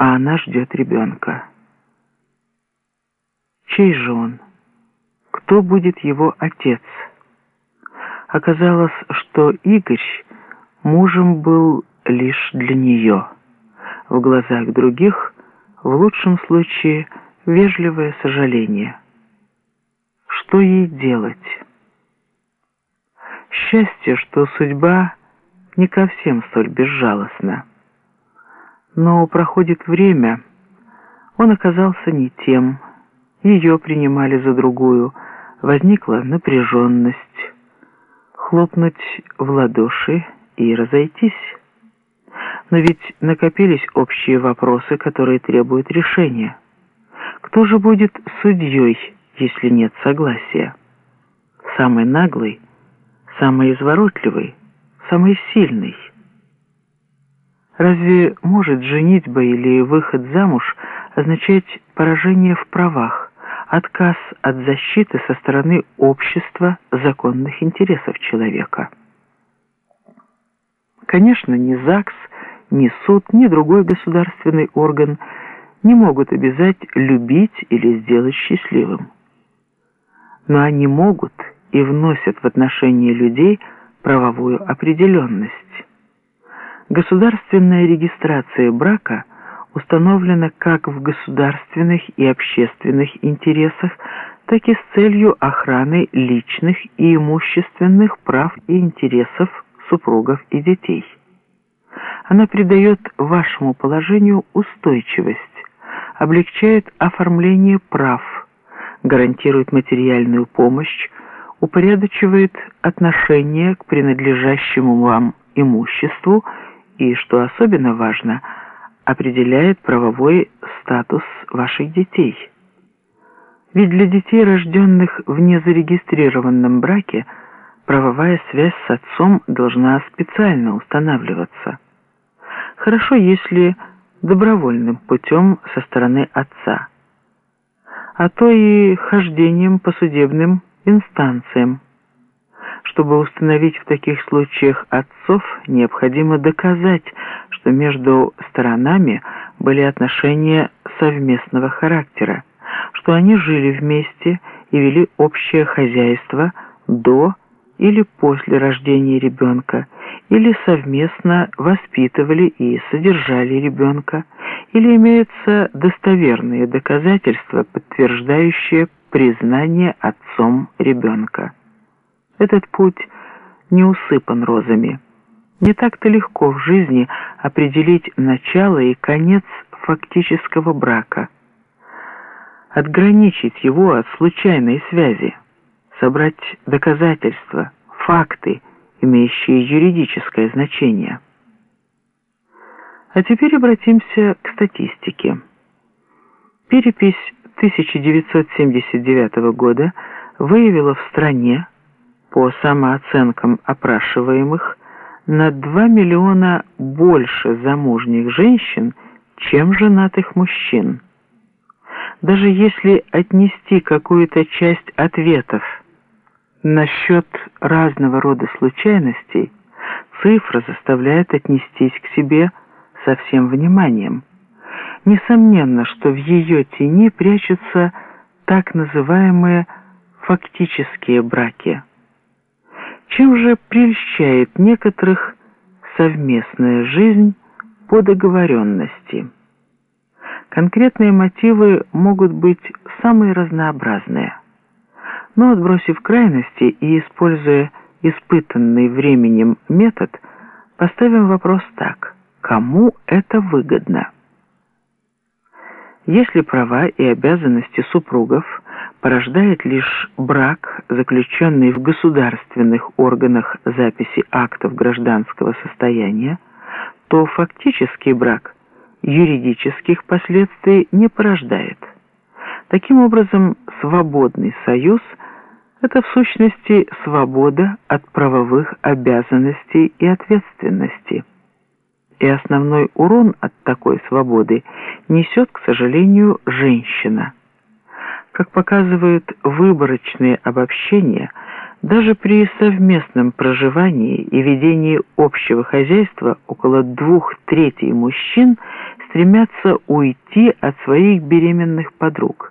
а она ждет ребенка. Чей же он? Кто будет его отец? Оказалось, что Игорь мужем был лишь для нее. В глазах других, в лучшем случае, вежливое сожаление. Что ей делать? Счастье, что судьба не ко всем столь безжалостна. Но проходит время, он оказался не тем, ее принимали за другую, возникла напряженность, хлопнуть в ладоши и разойтись. Но ведь накопились общие вопросы, которые требуют решения. Кто же будет судьей, если нет согласия? Самый наглый, самый изворотливый, самый сильный. Разве может женитьба или выход замуж означать поражение в правах, отказ от защиты со стороны общества законных интересов человека? Конечно, ни ЗАГС, ни суд, ни другой государственный орган не могут обязать любить или сделать счастливым. Но они могут и вносят в отношения людей правовую определенность. Государственная регистрация брака установлена как в государственных и общественных интересах, так и с целью охраны личных и имущественных прав и интересов супругов и детей. Она придает вашему положению устойчивость, облегчает оформление прав, гарантирует материальную помощь, упорядочивает отношение к принадлежащему вам имуществу и, что особенно важно, определяет правовой статус ваших детей. Ведь для детей, рожденных в незарегистрированном браке, правовая связь с отцом должна специально устанавливаться. Хорошо, если добровольным путем со стороны отца, а то и хождением по судебным инстанциям. Чтобы установить в таких случаях отцов, необходимо доказать, что между сторонами были отношения совместного характера, что они жили вместе и вели общее хозяйство до или после рождения ребенка, или совместно воспитывали и содержали ребенка, или имеются достоверные доказательства, подтверждающие признание отцом ребенка. Этот путь не усыпан розами. Не так-то легко в жизни определить начало и конец фактического брака, отграничить его от случайной связи, собрать доказательства, факты, имеющие юридическое значение. А теперь обратимся к статистике. Перепись 1979 года выявила в стране по самооценкам опрашиваемых, на 2 миллиона больше замужних женщин, чем женатых мужчин. Даже если отнести какую-то часть ответов насчет разного рода случайностей, цифра заставляет отнестись к себе со всем вниманием. Несомненно, что в ее тени прячутся так называемые фактические браки – чем же прельщает некоторых совместная жизнь по договоренности? Конкретные мотивы могут быть самые разнообразные. Но отбросив крайности и используя испытанный временем метод, поставим вопрос так. Кому это выгодно? Если права и обязанности супругов порождает лишь брак, заключенный в государственных органах записи актов гражданского состояния, то фактический брак юридических последствий не порождает. Таким образом, свободный союз – это в сущности свобода от правовых обязанностей и ответственности. И основной урон от такой свободы несет, к сожалению, женщина – как показывают выборочные обобщения, Даже при совместном проживании и ведении общего хозяйства около двух третей мужчин стремятся уйти от своих беременных подруг.